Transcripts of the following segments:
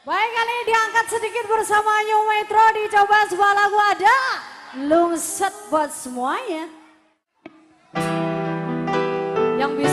Baik kali ini diangkat sedikit bersama New Metro dicoba sebuah lagu ada lungset buat semuanya. Yang bisa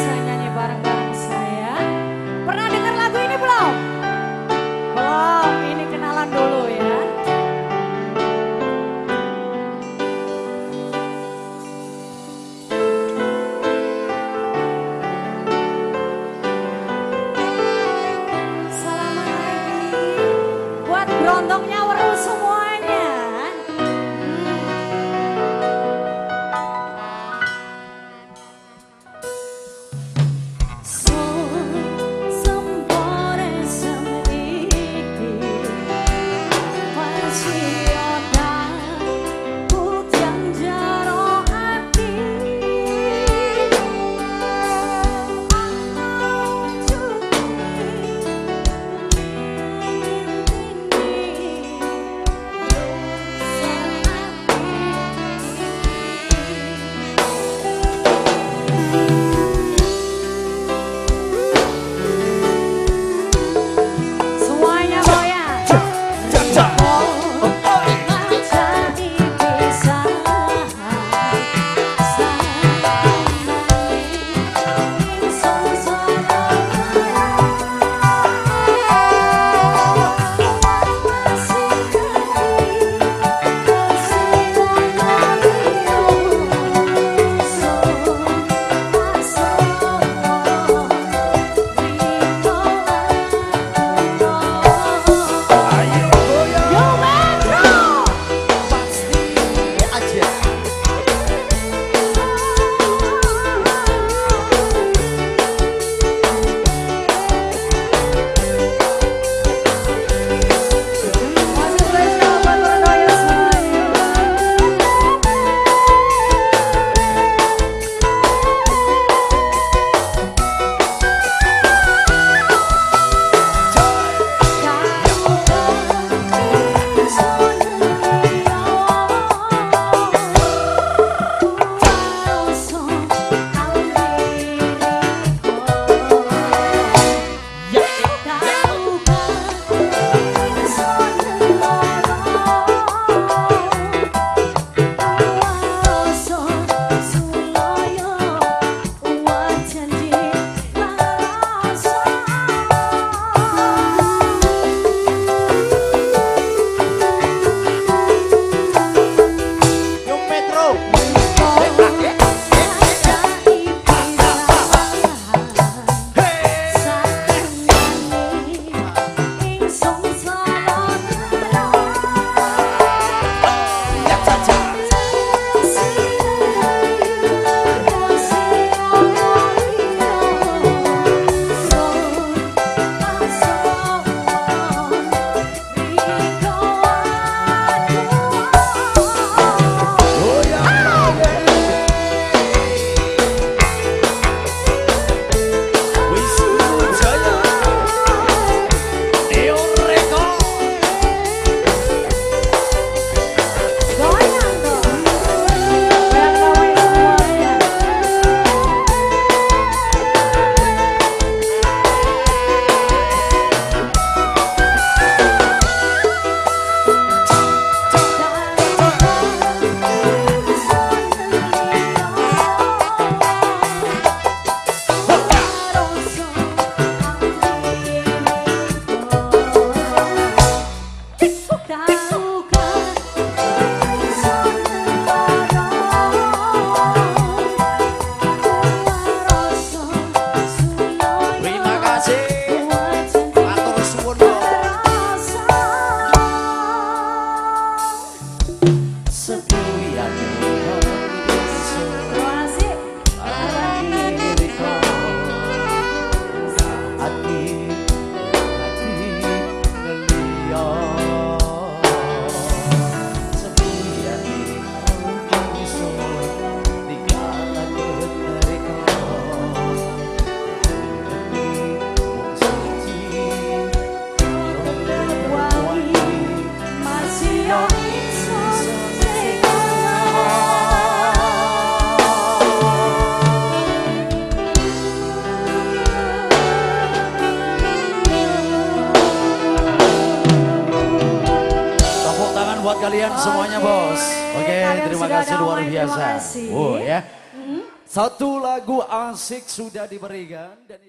kalian semuanya bos. Oke, terima kasih luar biasa. Oh ya. Satu lagu asik sudah diberikan dan